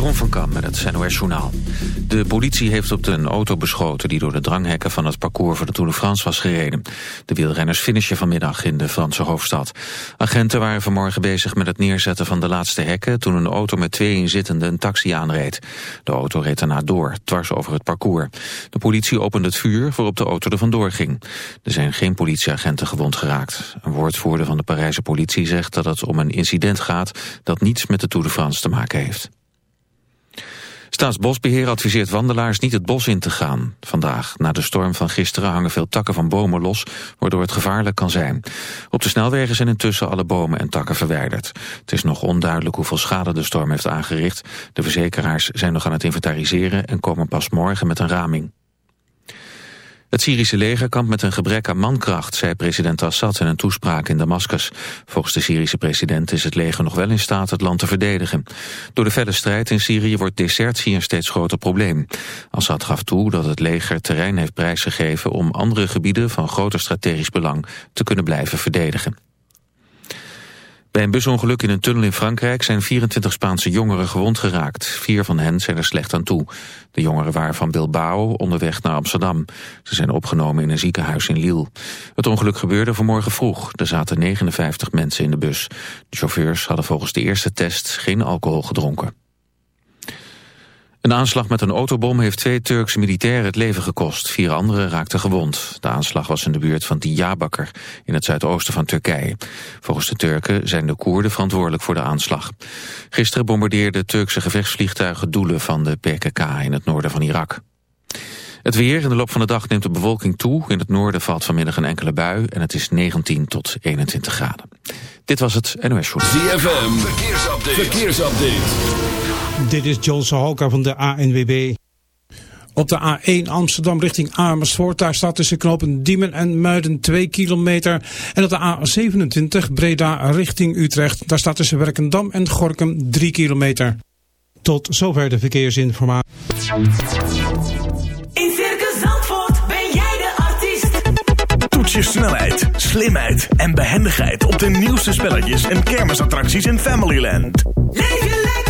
Jeroen van Kam met het NOS Journaal. De politie heeft op een auto beschoten die door de dranghekken van het parcours voor de Tour de France was gereden. De wielrenners finishen vanmiddag in de Franse hoofdstad. Agenten waren vanmorgen bezig met het neerzetten van de laatste hekken toen een auto met twee inzittenden een taxi aanreed. De auto reed daarna door, dwars over het parcours. De politie opende het vuur waarop de auto er vandoor ging. Er zijn geen politieagenten gewond geraakt. Een woordvoerder van de Parijse politie zegt dat het om een incident gaat dat niets met de Tour de France te maken heeft. Staatsbosbeheer adviseert wandelaars niet het bos in te gaan. Vandaag, na de storm van gisteren, hangen veel takken van bomen los, waardoor het gevaarlijk kan zijn. Op de snelwegen zijn intussen alle bomen en takken verwijderd. Het is nog onduidelijk hoeveel schade de storm heeft aangericht. De verzekeraars zijn nog aan het inventariseren en komen pas morgen met een raming. Het Syrische leger kampt met een gebrek aan mankracht, zei president Assad in een toespraak in Damascus. Volgens de Syrische president is het leger nog wel in staat het land te verdedigen. Door de felle strijd in Syrië wordt desertie een steeds groter probleem. Assad gaf toe dat het leger terrein heeft prijsgegeven om andere gebieden van groter strategisch belang te kunnen blijven verdedigen. Bij een busongeluk in een tunnel in Frankrijk zijn 24 Spaanse jongeren gewond geraakt. Vier van hen zijn er slecht aan toe. De jongeren waren van Bilbao onderweg naar Amsterdam. Ze zijn opgenomen in een ziekenhuis in Lille. Het ongeluk gebeurde vanmorgen vroeg. Er zaten 59 mensen in de bus. De chauffeurs hadden volgens de eerste test geen alcohol gedronken. Een aanslag met een autobom heeft twee Turkse militairen het leven gekost. Vier anderen raakten gewond. De aanslag was in de buurt van Diyarbakir in het zuidoosten van Turkije. Volgens de Turken zijn de Koerden verantwoordelijk voor de aanslag. Gisteren bombardeerden Turkse gevechtsvliegtuigen doelen van de PKK in het noorden van Irak. Het weer in de loop van de dag neemt de bewolking toe. In het noorden valt vanmiddag een enkele bui en het is 19 tot 21 graden. Dit was het NOS Show. ZFM, verkeersupdate. verkeersupdate. Dit is John Sahoka van de ANWB. Op de A1 Amsterdam richting Amersfoort, daar staat tussen knopen Diemen en Muiden 2 kilometer. En op de A27 Breda richting Utrecht, daar staat tussen Werkendam en Gorkum 3 kilometer. Tot zover de verkeersinformatie. In Circus Zandvoort ben jij de artiest. Toets je snelheid, slimheid en behendigheid op de nieuwste spelletjes en kermisattracties in Familyland. Leef je lekker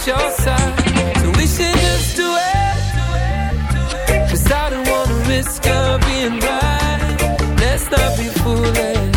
So we should just do. Cause I don't wanna risk of being right. Let's not be foolish.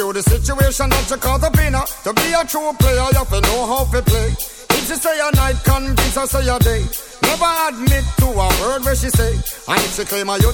argue the situation that you call the winner. To be a true player, you have to know how to play. If she say a night, convince her say a day. Never admit to a word where she say. And if she claim a you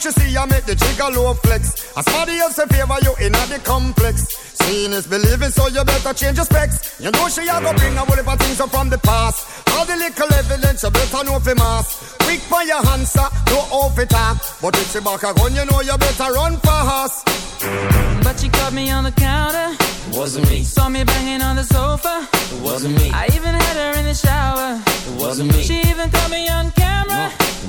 Don't you see I make the jigger low flex? As somebody else in favor, you in the complex. Seeing is believing, so you better change your specs. You know she a go bring a whole heap things up from the past. All the little evidence, you better know fi mass. Quick for your handsa, no off it talk. But if she back a gun, you know you better run fast. But she caught me on the counter. It wasn't me. Saw me banging on the sofa. It wasn't me. I even had her in the shower. It wasn't me. She even caught me on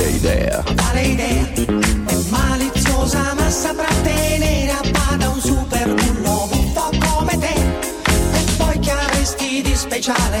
Che idea, Quale idea? È maliziosa ma saprà tenere a bada un super bullo buffo come te. E poi che avresti di speciale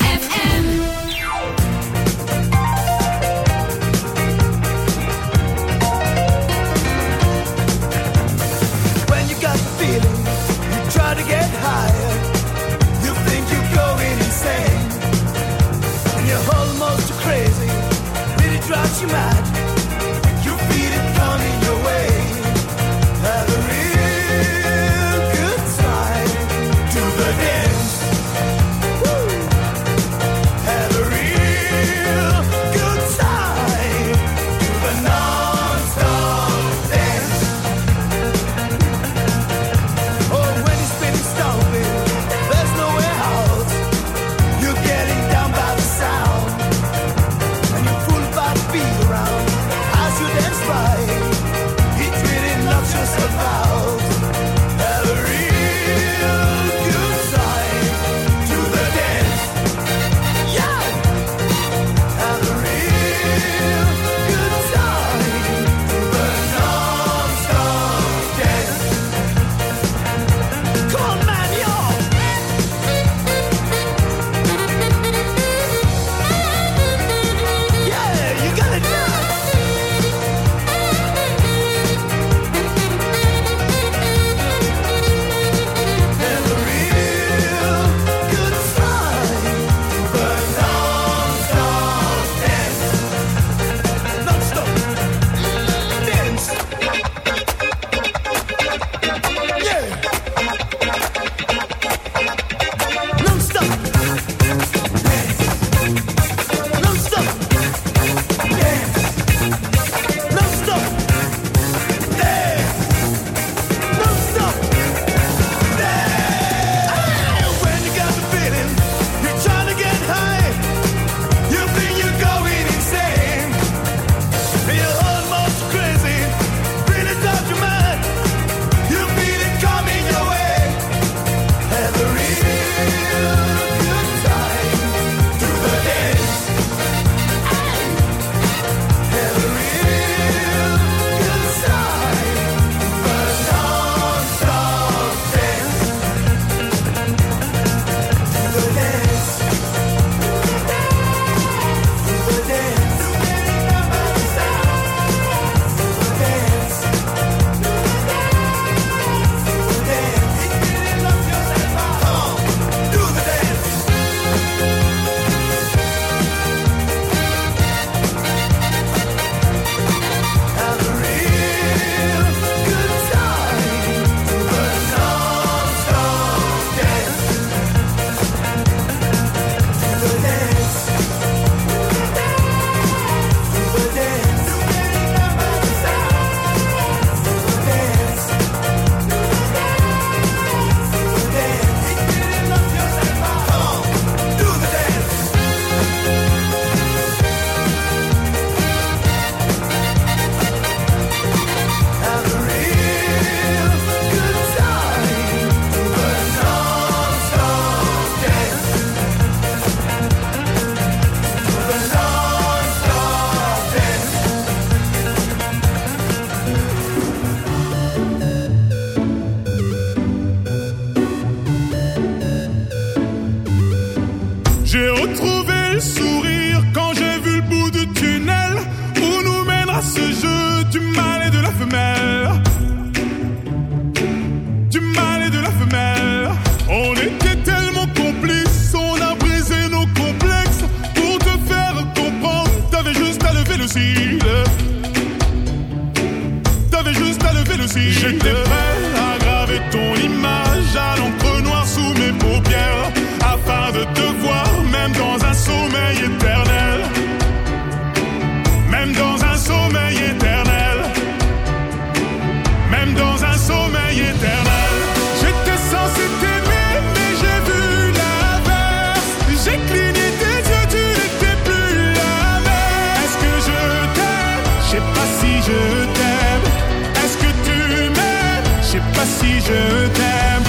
si je t'aime.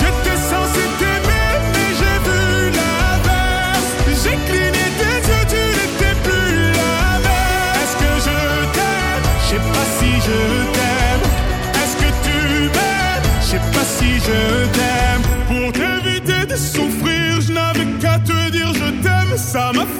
Je te sens t'aimer, mais j'ai vu la l'inverse. J'ai cligné tes yeux, tu n'étais plus la même. Est-ce que je t'aime? Je sais pas si je t'aime. Est-ce que tu m'aimes? Je sais pas si je t'aime. Pour t'éviter de souffrir, je n'avais qu'à te dire je t'aime, ça m'a fait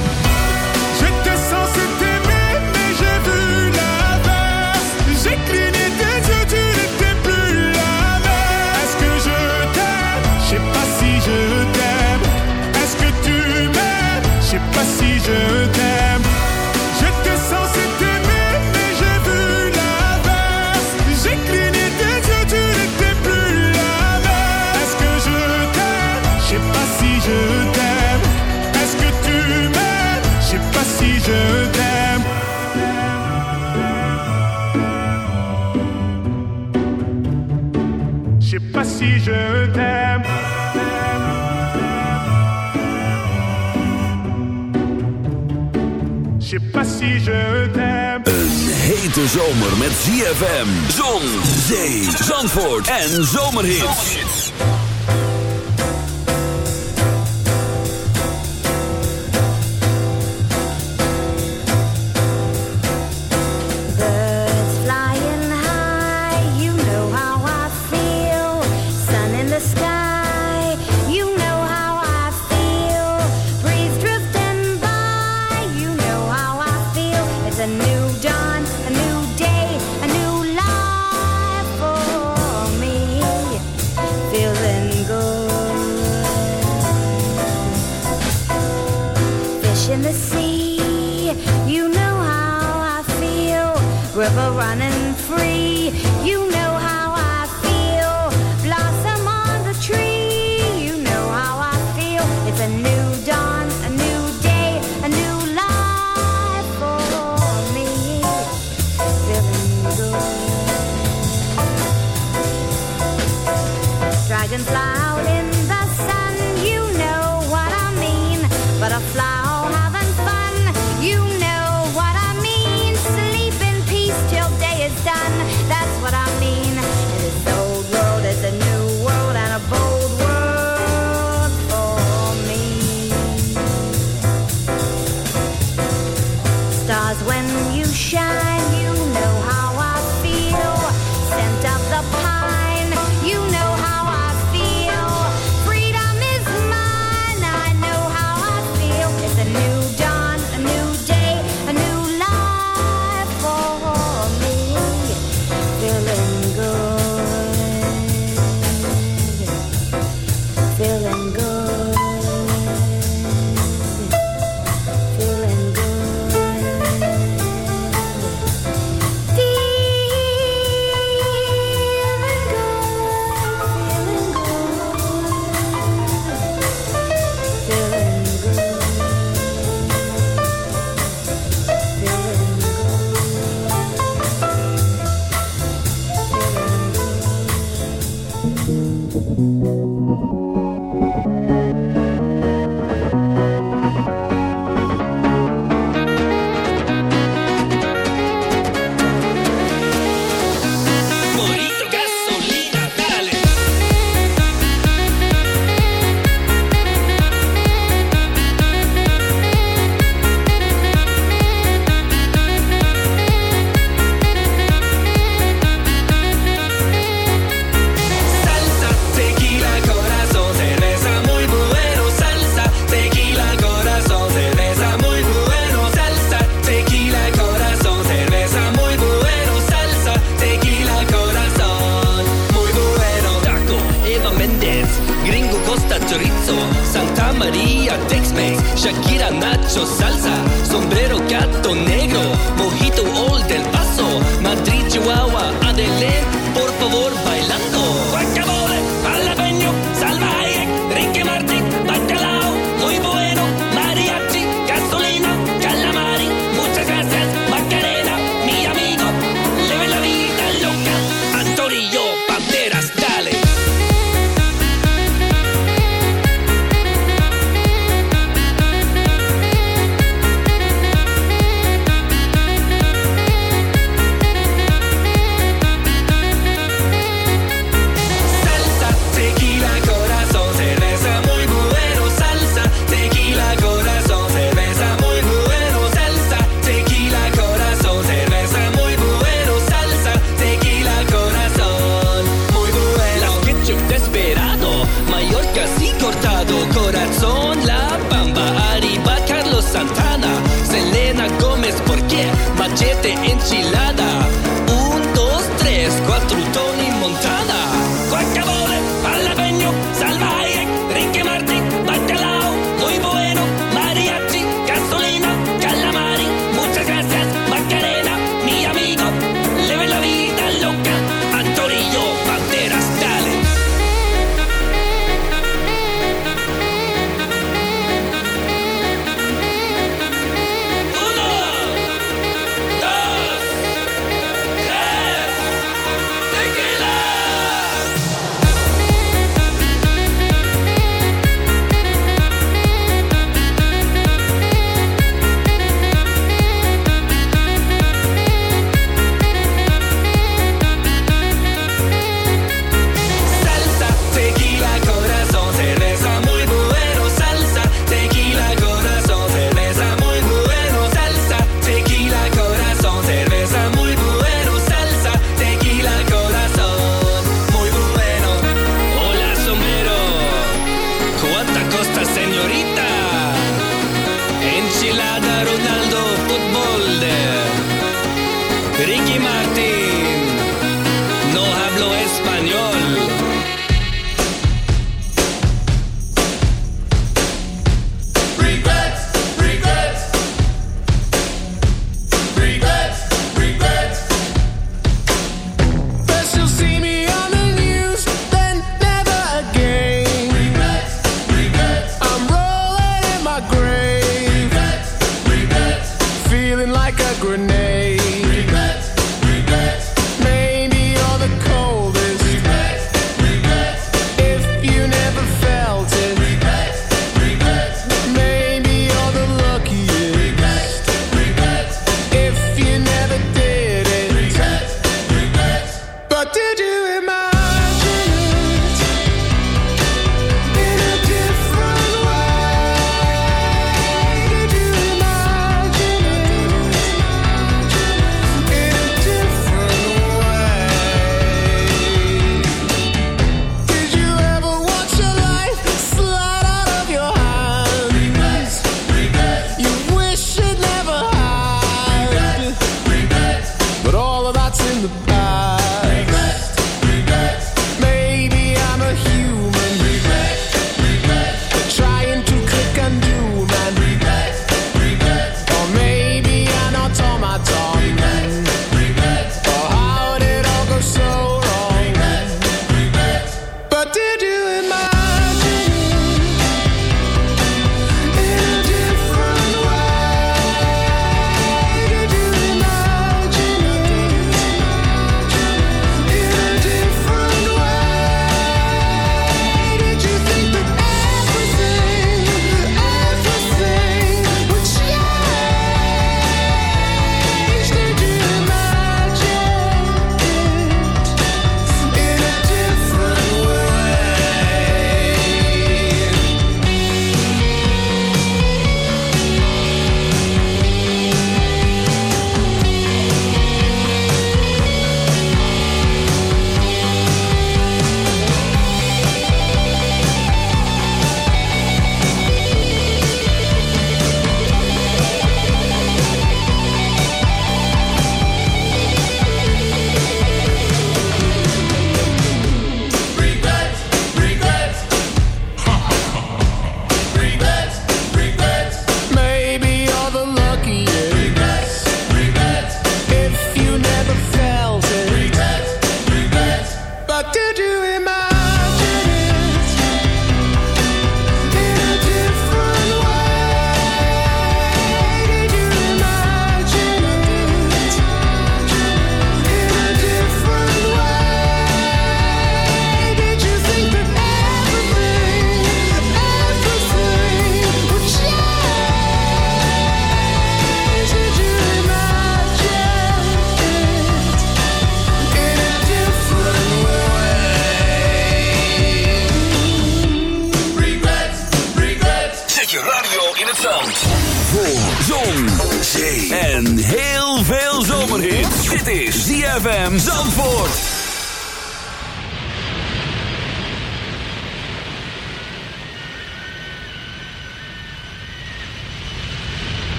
je t'aime. pas je. Een hete zomer met ZFM, zon, zee, zandvoort en zomerhit.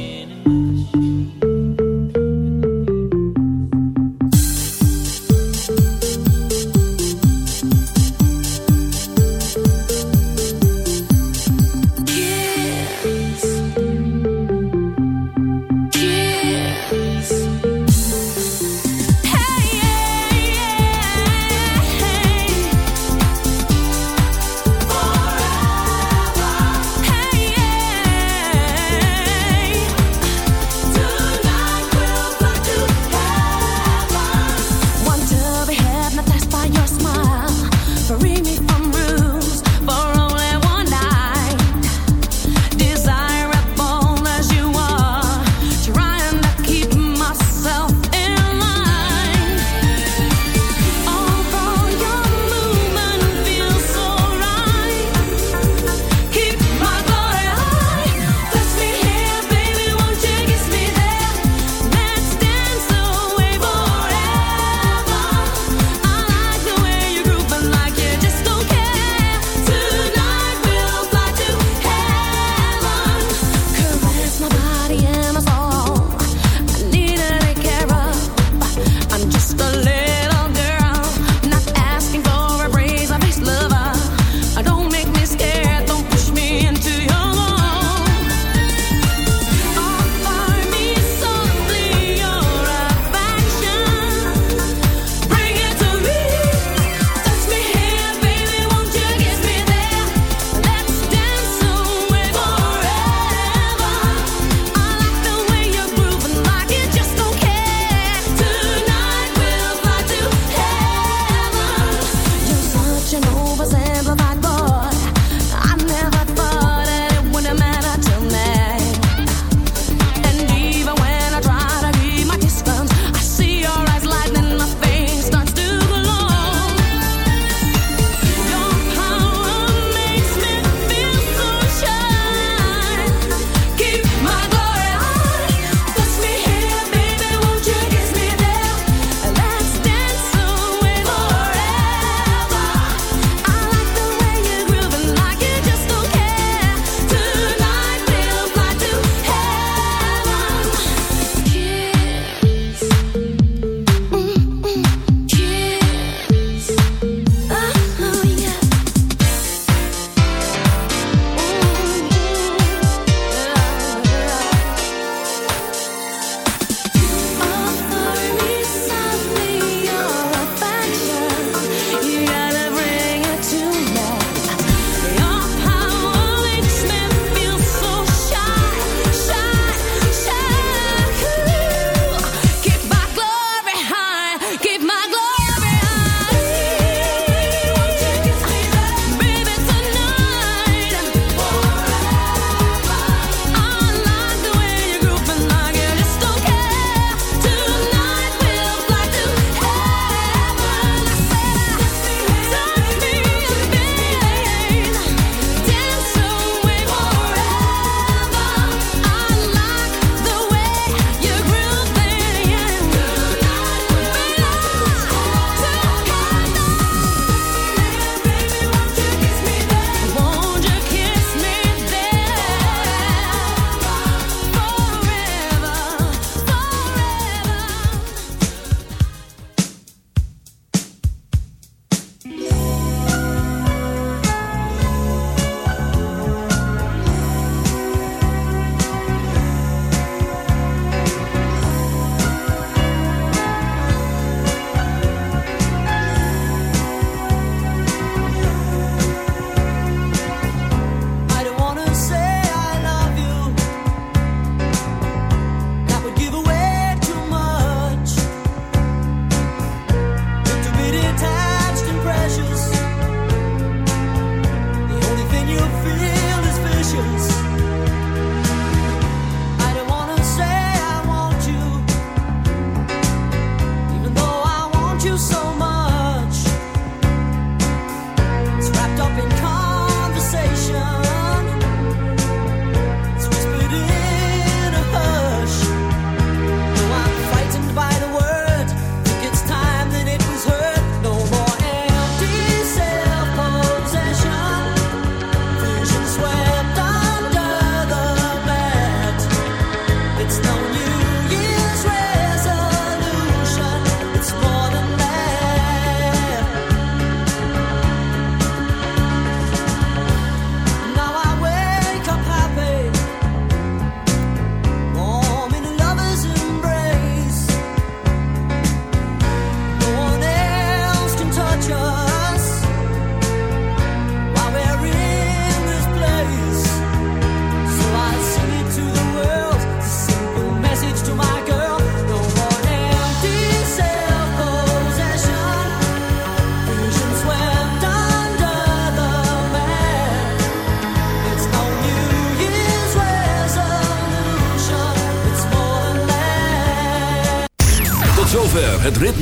walking in my shoes.